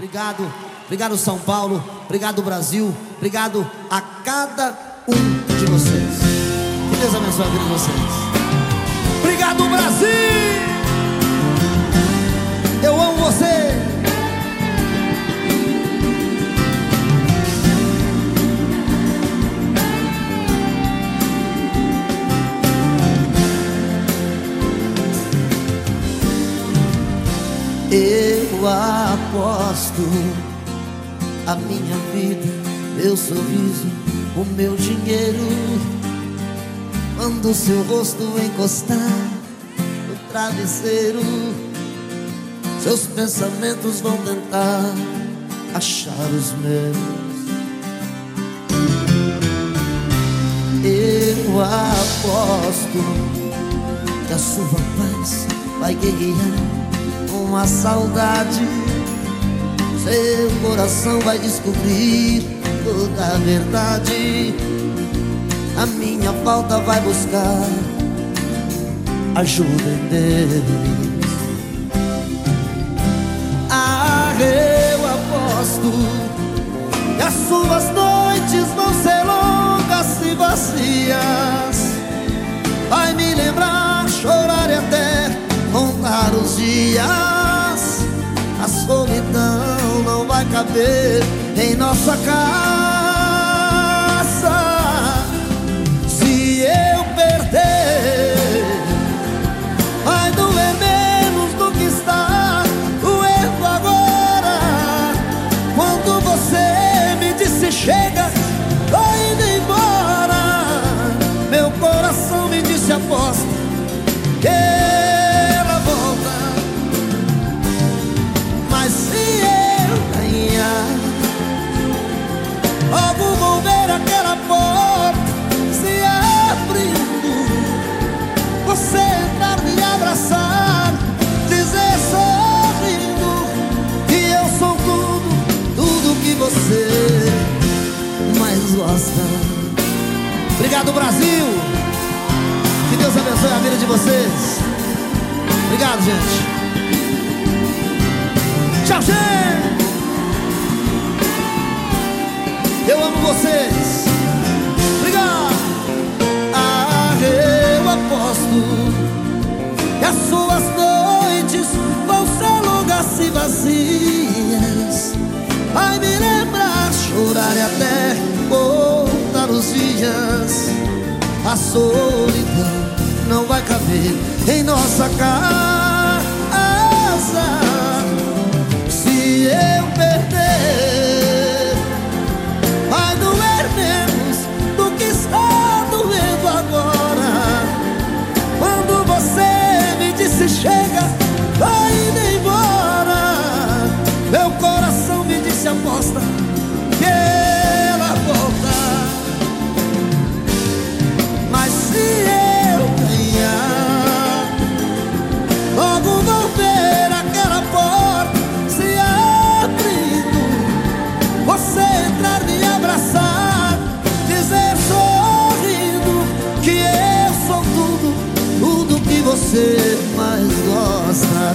Obrigado, obrigado São Paulo, obrigado Brasil, obrigado a cada um de vocês. Que Deus abençoe a vida de vocês. Obrigado Brasil! Eu amo você! Eu aposto a minha vida, meu sorriso, o meu dinheiro. Quando seu rosto encostar no travesseiro, seus pensamentos vão tentar achar os meus. Eu aposto que a sua paz vai guerrear a saudade. Seu coração vai descobrir toda a verdade. A minha falta vai buscar ajuda em Deus. Ah, eu aposto que as suas noites caber em nossa casa. Obrigado Brasil que Deus abençoe a vida de vocês. Obrigado, gente. Tchau, gente. Eu amo vocês. Obrigado. Ah, eu aposto que as suas noites vão ser longas e vazias. Vai me lembrar, chorar e até contar os dias. A solidão não vai caber em nossa casa. Se eu perder, vai doer menos do que está doendo agora. Quando você me disse chega, vai indo embora. Meu coração me disse aposta que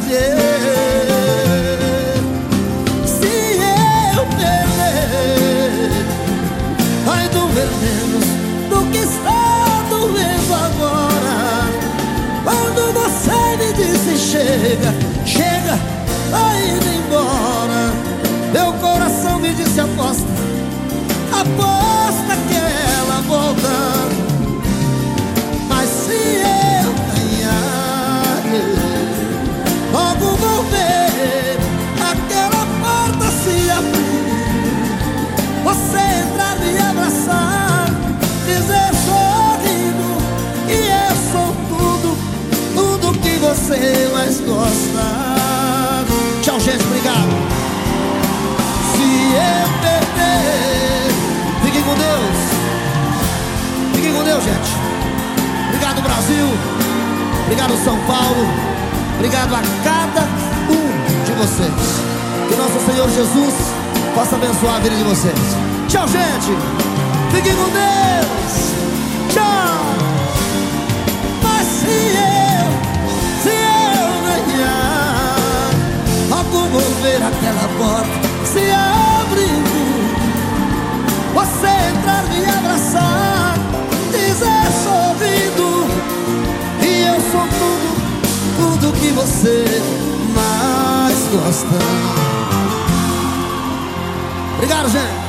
Se eu perder, vai doer menos do que está doendo agora. Quando você me disse chega, chega, tá indo embora. Meu coração me disse aposta, aposta logo ver aquela porta se abrir. Você entrar, me abraçar, dizer sorrindo que eu sou tudo, tudo que você mais gosta. Tchau, gente, obrigado. Se eu perder, fiquem com Deus. Fiquem com Deus, gente. Obrigado, Brasil. Obrigado, São Paulo. Obrigado a cada um de vocês. Que nosso Senhor Jesus possa abençoar a vida de vocês. Tchau, gente. Fiquem com Deus. Você mais gosta. Obrigado, gente